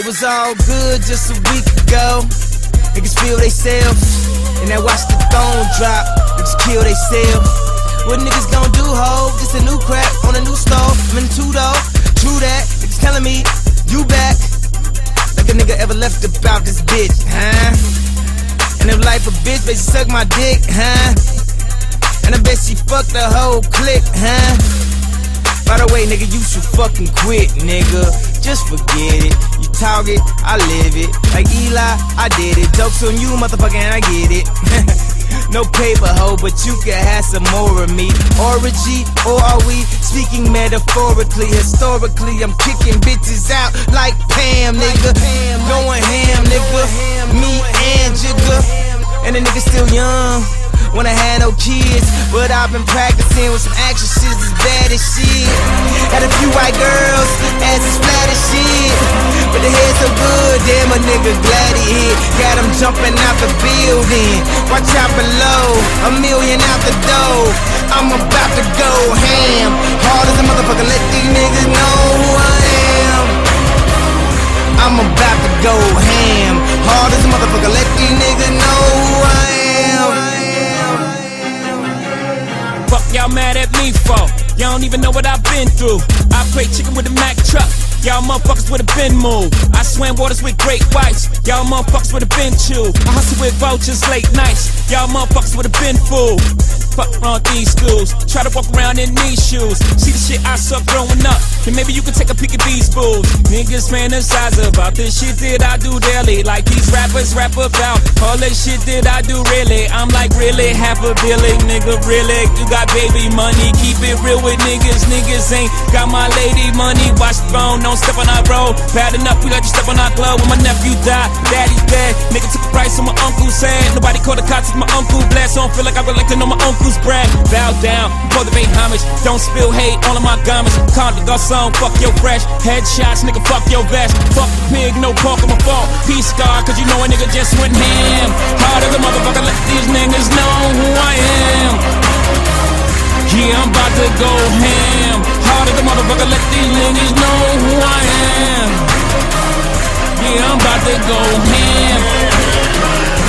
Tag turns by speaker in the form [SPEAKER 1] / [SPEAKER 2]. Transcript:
[SPEAKER 1] It was all good just a week ago. Niggas feel they self, and then watch the throne drop. Niggas kill they self. What niggas gon' do, ho? Just a new crack on a new stove. I'm in two though. True that. Niggas telling me you back. Like a nigga ever left about this bitch, huh? And if life a bitch, she suck my dick, huh? And I bet she fucked the whole clique, huh? By the way, nigga, you should fucking quit, nigga. Just forget it. You talk it, I live it. Like Eli, I did it. Jokes on you, motherfucker, and I get it. no paper hoe, but you can have some more of me. Orgy, or are we speaking metaphorically? Historically, I'm kicking bitches out like Pam, nigga. Going ham, nigga. Me and Jigga. And the nigga still young. When I had no kids, but I've been practicing with some actresses as bad as shit. Had a few white girls, as flat as shit. But the head so good, damn a nigga glad he hit. Got him jumping out the building. Watch out below, a million out the door. I'm about to go ham. Hard as a motherfucker, let these niggas know who I am. I'm about to go ham. Hard as a motherfucker, let these niggas know who I am.
[SPEAKER 2] Y'all mad at me for? Y'all don't even know what I've been through. I play chicken with a Mack truck. Y'all motherfuckers would have been moved. I swam waters with great whites. Y'all motherfuckers would have been chewed. I hustle with vultures late nights. Y'all motherfuckers would have been fooled. Fuck around these schools. Try to walk around in these shoes. See the shit I saw growing up. And maybe you can take a peek at these fools. Niggas fantasize about the shit that I do daily. Like these rappers rap about all the shit that I do really. I'm like really half a billion, nigga. Really, you got baby money. Keep it real with niggas. Niggas ain't got my lady money. Watch the phone, don't step on our road. Bad enough, we let you step on our glove. When my nephew died, daddy's dead. Nigga took a price on my uncle's head. Nobody called the cops, my uncle blessed. So I don't feel like I would like to know my brag. Bow down, cultivate homage. Don't spill hate all of my garments. Call the garçon, fuck your fresh. Headshots, nigga, fuck your vest. Fuck the pig, no pork on my fault. Peace scar, cause you know a nigga just went ham. Hard as a motherfucker, let these niggas know who I am. Yeah, I'm about to go ham. Hard as a motherfucker, let these niggas know who I am. Yeah, I'm about to go ham.